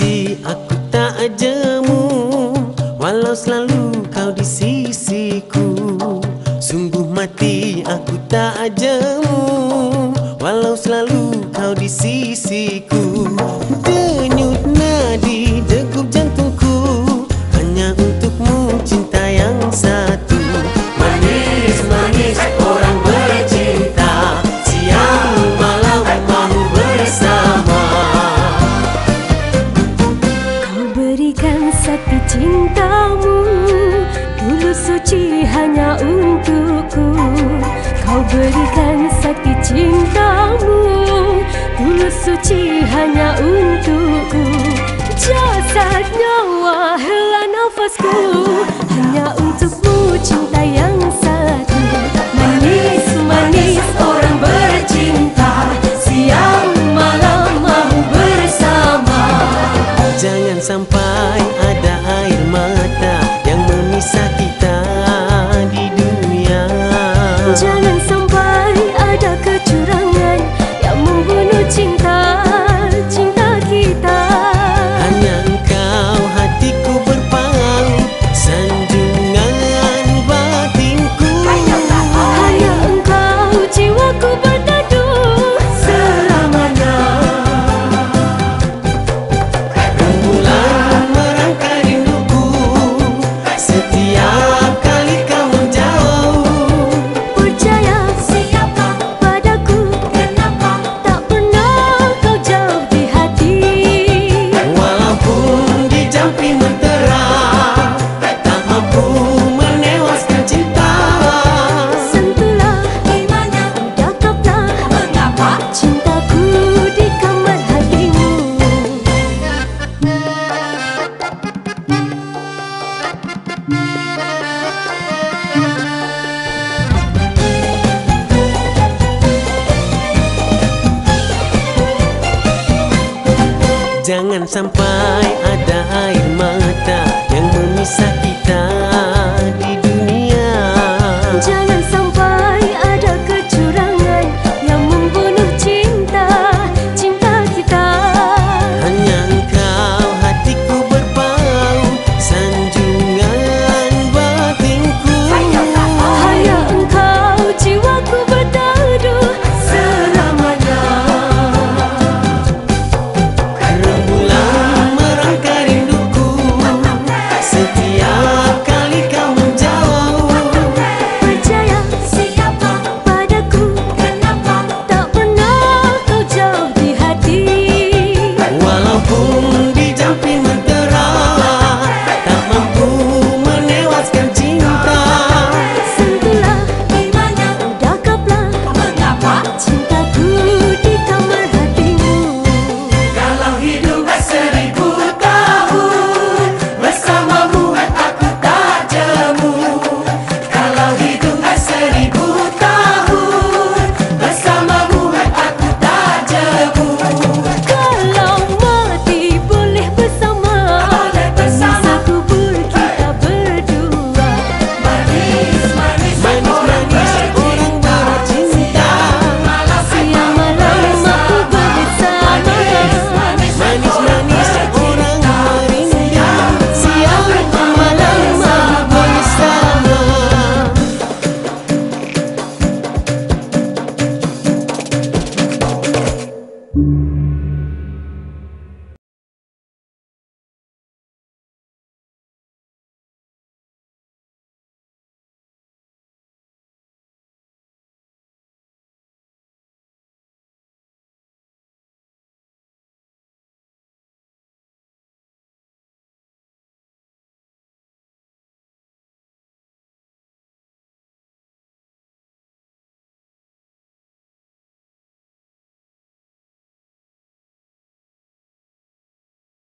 hati aku tak jemu Walau selalu kau di sisiku Sungguh mati aku tak jemu Walau selalu kau di sisiku Denyut cintamu. Dulu suci hanya untukku. Kau berikan sakti cintamu. Dulu suci hanya untukku. Jasad nyawa helah nafasku. Hanya untukmu cinta yang satu. Manis manis orang bercinta. Siang malam mau bersama. Jangan sampai Jangan sampai Jangan sampai ada air mata yang memisah kita di dunia. Jangan